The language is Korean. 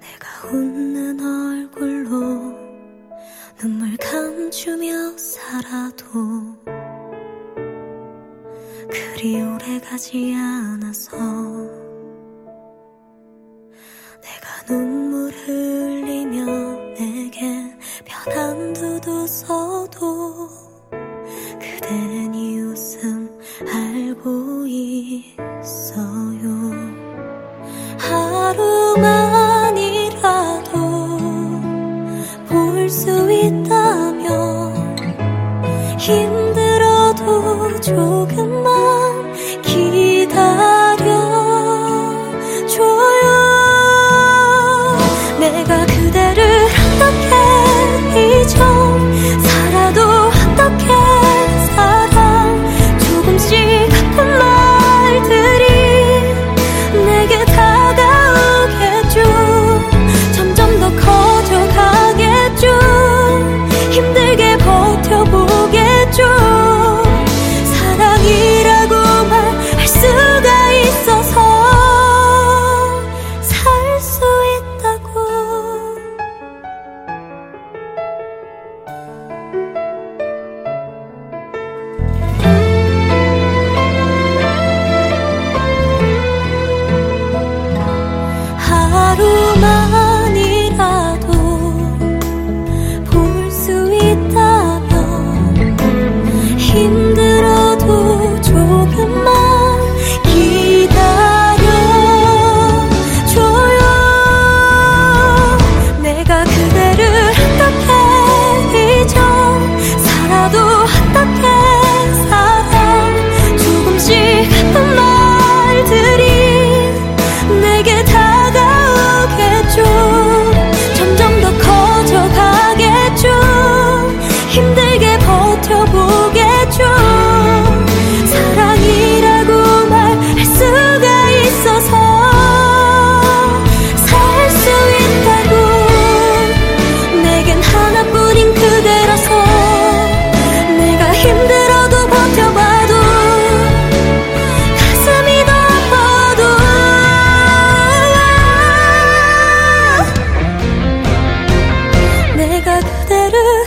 내가 웃는 얼굴로 눈물 감추며 살아도 그리 오래 가지 않아서 내가 눈물 흘리며 내게 변한 두두 서도 그대 that